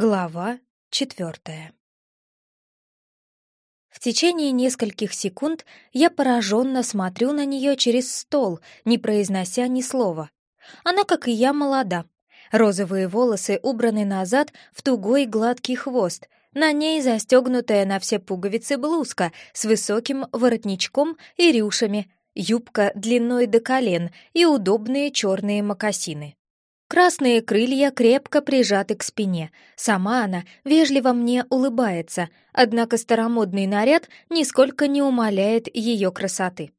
Глава четвертая В течение нескольких секунд я пораженно смотрю на нее через стол, не произнося ни слова. Она, как и я, молода. Розовые волосы убраны назад в тугой гладкий хвост, на ней застегнутая на все пуговицы блузка с высоким воротничком и рюшами, юбка длиной до колен и удобные черные мокасины. Красные крылья крепко прижаты к спине. Сама она вежливо мне улыбается, однако старомодный наряд нисколько не умаляет ее красоты.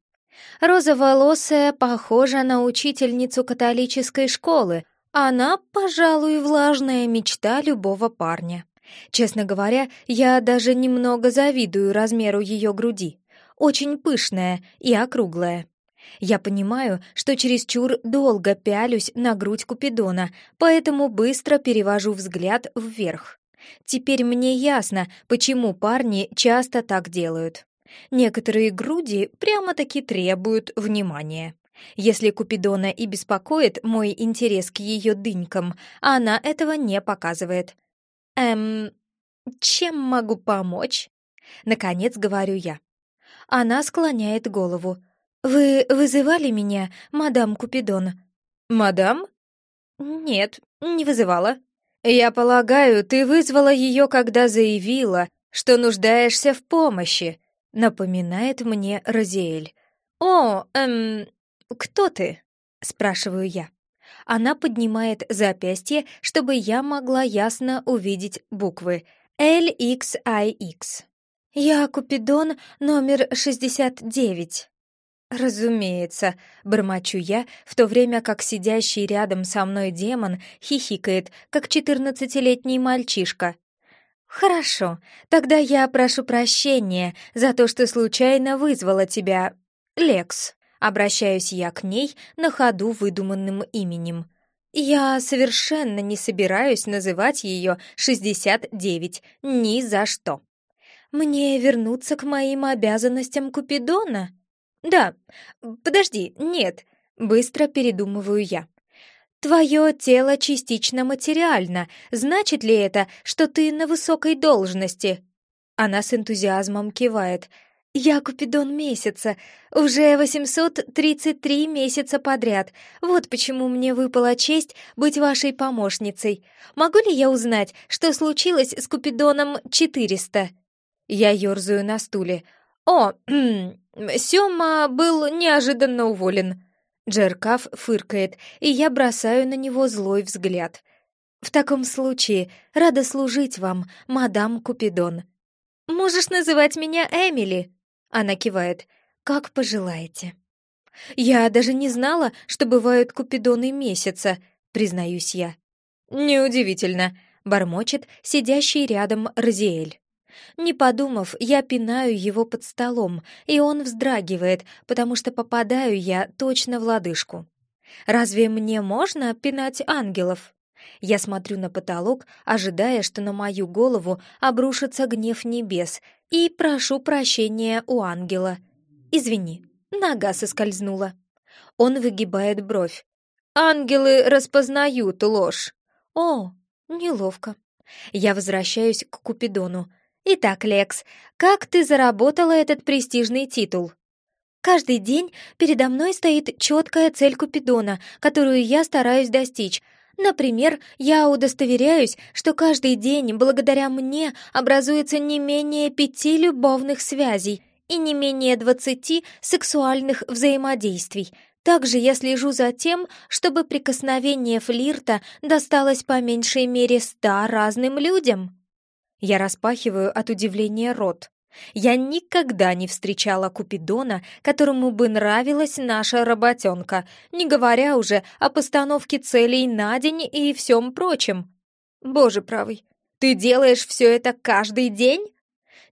Розоволосая похожа на учительницу католической школы. Она, пожалуй, влажная мечта любого парня. Честно говоря, я даже немного завидую размеру ее груди. Очень пышная и округлая. Я понимаю, что чересчур долго пялюсь на грудь Купидона, поэтому быстро перевожу взгляд вверх. Теперь мне ясно, почему парни часто так делают. Некоторые груди прямо-таки требуют внимания. Если Купидона и беспокоит мой интерес к ее дынькам, она этого не показывает. «Эм, чем могу помочь?» Наконец говорю я. Она склоняет голову. «Вы вызывали меня, мадам Купидон?» «Мадам?» «Нет, не вызывала». «Я полагаю, ты вызвала ее, когда заявила, что нуждаешься в помощи», — напоминает мне Розиэль. «О, эм, кто ты?» — спрашиваю я. Она поднимает запястье, чтобы я могла ясно увидеть буквы LXIX. «Я Купидон номер 69». «Разумеется», — бормочу я, в то время как сидящий рядом со мной демон хихикает, как четырнадцатилетний мальчишка. «Хорошо, тогда я прошу прощения за то, что случайно вызвала тебя, Лекс». Обращаюсь я к ней на ходу выдуманным именем. Я совершенно не собираюсь называть ее 69, ни за что. Мне вернуться к моим обязанностям Купидона? «Да, подожди, нет», — быстро передумываю я. «Твое тело частично материально. Значит ли это, что ты на высокой должности?» Она с энтузиазмом кивает. «Я Купидон месяца, уже 833 месяца подряд. Вот почему мне выпала честь быть вашей помощницей. Могу ли я узнать, что случилось с Купидоном 400?» Я ерзаю на стуле. «О, Сёма был неожиданно уволен». Джеркаф фыркает, и я бросаю на него злой взгляд. «В таком случае рада служить вам, мадам Купидон». «Можешь называть меня Эмили», — она кивает. «Как пожелаете». «Я даже не знала, что бывают купидоны месяца», — признаюсь я. «Неудивительно», — бормочет сидящий рядом Розиэль. Не подумав, я пинаю его под столом, и он вздрагивает, потому что попадаю я точно в лодыжку. Разве мне можно пинать ангелов? Я смотрю на потолок, ожидая, что на мою голову обрушится гнев небес, и прошу прощения у ангела. «Извини, нога соскользнула». Он выгибает бровь. «Ангелы распознают ложь». «О, неловко». Я возвращаюсь к Купидону. Итак, Лекс, как ты заработала этот престижный титул? Каждый день передо мной стоит четкая цель Купидона, которую я стараюсь достичь. Например, я удостоверяюсь, что каждый день благодаря мне образуется не менее пяти любовных связей и не менее двадцати сексуальных взаимодействий. Также я слежу за тем, чтобы прикосновение флирта досталось по меньшей мере ста разным людям. Я распахиваю от удивления рот. Я никогда не встречала Купидона, которому бы нравилась наша работенка, не говоря уже о постановке целей на день и всем прочем. Боже правый, ты делаешь все это каждый день?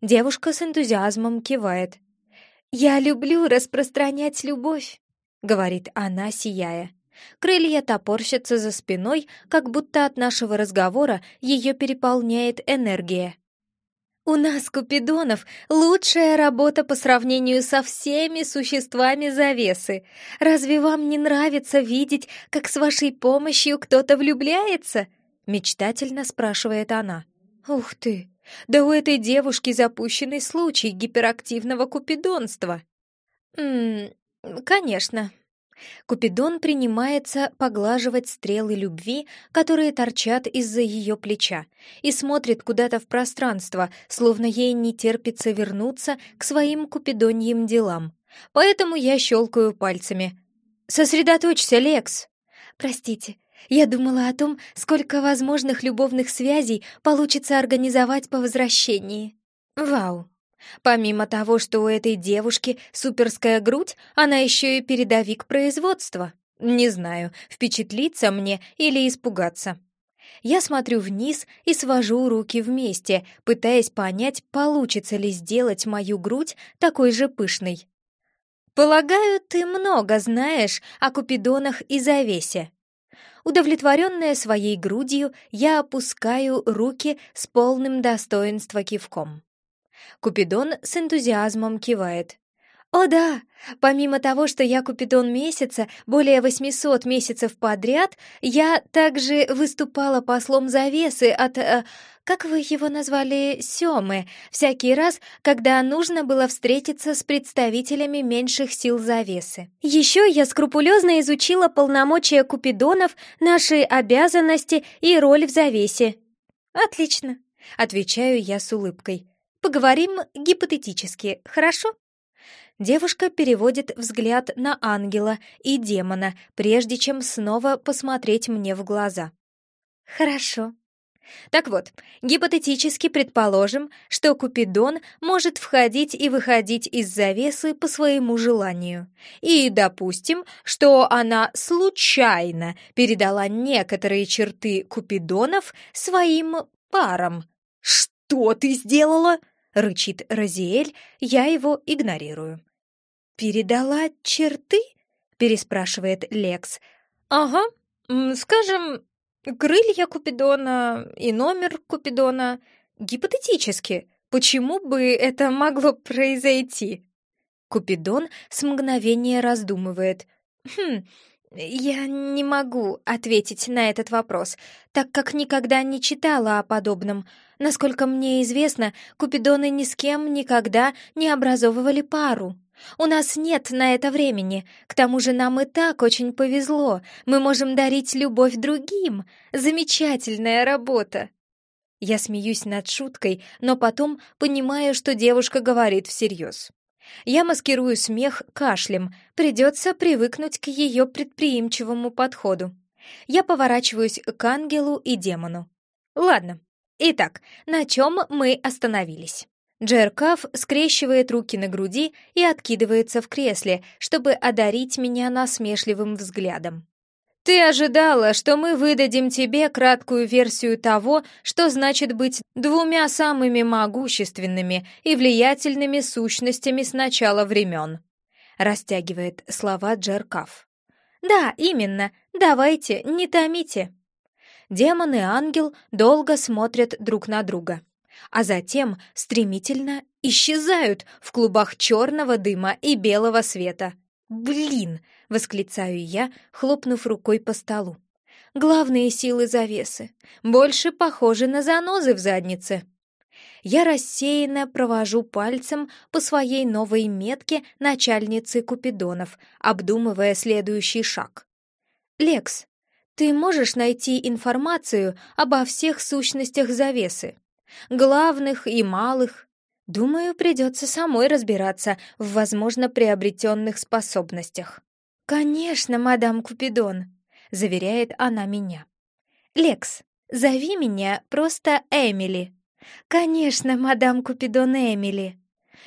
Девушка с энтузиазмом кивает. «Я люблю распространять любовь», — говорит она, сияя. Крылья топорщатся за спиной, как будто от нашего разговора ее переполняет энергия. «У нас, Купидонов, лучшая работа по сравнению со всеми существами завесы. Разве вам не нравится видеть, как с вашей помощью кто-то влюбляется? Мечтательно спрашивает она. «Ух ты! Да у этой девушки запущенный случай гиперактивного купидонства!» «Ммм, конечно». Купидон принимается поглаживать стрелы любви, которые торчат из-за ее плеча, и смотрит куда-то в пространство, словно ей не терпится вернуться к своим купидоньим делам. Поэтому я щелкаю пальцами. «Сосредоточься, Лекс!» «Простите, я думала о том, сколько возможных любовных связей получится организовать по возвращении». «Вау! Помимо того, что у этой девушки суперская грудь, она еще и передовик производства. Не знаю, впечатлиться мне или испугаться». Я смотрю вниз и свожу руки вместе, пытаясь понять, получится ли сделать мою грудь такой же пышной. «Полагаю, ты много знаешь о купидонах и завесе». Удовлетворенная своей грудью, я опускаю руки с полным достоинства кивком. Купидон с энтузиазмом кивает. «О да! Помимо того, что я Купидон месяца, более 800 месяцев подряд, я также выступала послом завесы от... Э, как вы его назвали? Семы. Всякий раз, когда нужно было встретиться с представителями меньших сил завесы. Еще я скрупулезно изучила полномочия Купидонов, наши обязанности и роль в завесе. «Отлично», — отвечаю я с улыбкой. «Поговорим гипотетически, хорошо?» Девушка переводит взгляд на ангела и демона, прежде чем снова посмотреть мне в глаза. «Хорошо», так вот, гипотетически предположим, что Купидон может входить и выходить из завесы по своему желанию. И допустим, что она случайно передала некоторые черты Купидонов своим парам. «Что ты сделала?» — рычит Розиэль, я его игнорирую. «Передала черты?» — переспрашивает Лекс. «Ага, скажем, крылья Купидона и номер Купидона. Гипотетически, почему бы это могло произойти?» Купидон с мгновения раздумывает. «Хм, я не могу ответить на этот вопрос, так как никогда не читала о подобном. Насколько мне известно, Купидоны ни с кем никогда не образовывали пару». У нас нет на это времени. К тому же нам и так очень повезло. Мы можем дарить любовь другим. Замечательная работа. Я смеюсь над шуткой, но потом понимаю, что девушка говорит всерьез. Я маскирую смех кашлем. Придется привыкнуть к ее предприимчивому подходу. Я поворачиваюсь к ангелу и демону. Ладно. Итак, на чем мы остановились? Джеркаф скрещивает руки на груди и откидывается в кресле, чтобы одарить меня насмешливым взглядом. «Ты ожидала, что мы выдадим тебе краткую версию того, что значит быть двумя самыми могущественными и влиятельными сущностями с начала времен», растягивает слова Джеркаф. «Да, именно. Давайте, не томите». Демон и ангел долго смотрят друг на друга а затем стремительно исчезают в клубах черного дыма и белого света. «Блин!» — восклицаю я, хлопнув рукой по столу. «Главные силы завесы. Больше похожи на занозы в заднице». Я рассеянно провожу пальцем по своей новой метке начальницы Купидонов, обдумывая следующий шаг. «Лекс, ты можешь найти информацию обо всех сущностях завесы?» главных и малых. Думаю, придется самой разбираться в, возможно, приобретенных способностях. «Конечно, мадам Купидон», — заверяет она меня. «Лекс, зови меня просто Эмили». «Конечно, мадам Купидон Эмили».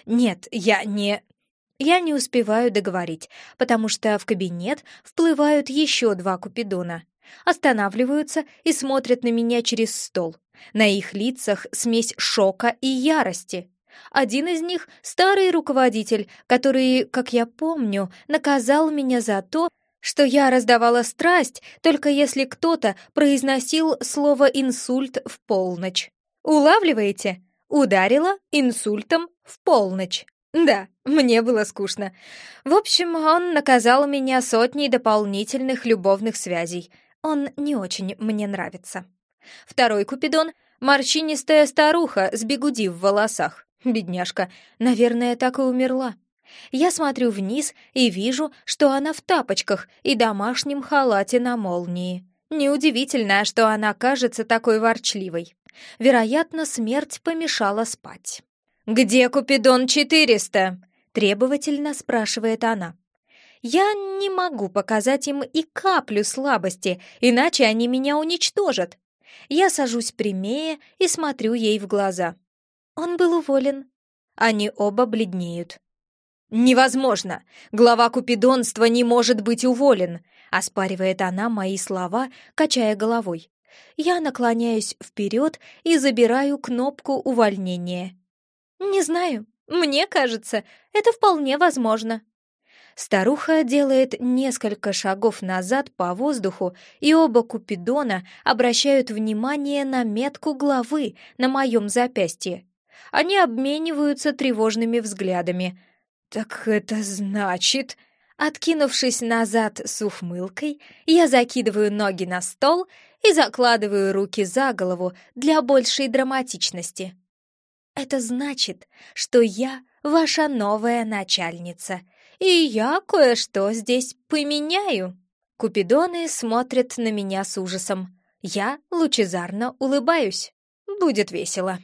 «Нет, я не...» Я не успеваю договорить, потому что в кабинет вплывают еще два Купидона. Останавливаются и смотрят на меня через стол. На их лицах смесь шока и ярости. Один из них — старый руководитель, который, как я помню, наказал меня за то, что я раздавала страсть, только если кто-то произносил слово «инсульт» в полночь. Улавливаете? Ударила инсультом в полночь. Да, мне было скучно. В общем, он наказал меня сотней дополнительных любовных связей. Он не очень мне нравится. Второй Купидон — морщинистая старуха с бегуди в волосах. Бедняжка, наверное, так и умерла. Я смотрю вниз и вижу, что она в тапочках и домашнем халате на молнии. Неудивительно, что она кажется такой ворчливой. Вероятно, смерть помешала спать. «Где Купидон 400?» — требовательно спрашивает она. «Я не могу показать им и каплю слабости, иначе они меня уничтожат». Я сажусь прямее и смотрю ей в глаза. Он был уволен. Они оба бледнеют. «Невозможно! Глава купидонства не может быть уволен!» — оспаривает она мои слова, качая головой. Я наклоняюсь вперед и забираю кнопку увольнения. «Не знаю. Мне кажется, это вполне возможно». Старуха делает несколько шагов назад по воздуху, и оба Купидона обращают внимание на метку главы на моем запястье. Они обмениваются тревожными взглядами — «Так это значит...» Откинувшись назад с ухмылкой, я закидываю ноги на стол и закладываю руки за голову для большей драматичности. «Это значит, что я ваша новая начальница, и я кое-что здесь поменяю». Купидоны смотрят на меня с ужасом. Я лучезарно улыбаюсь. Будет весело.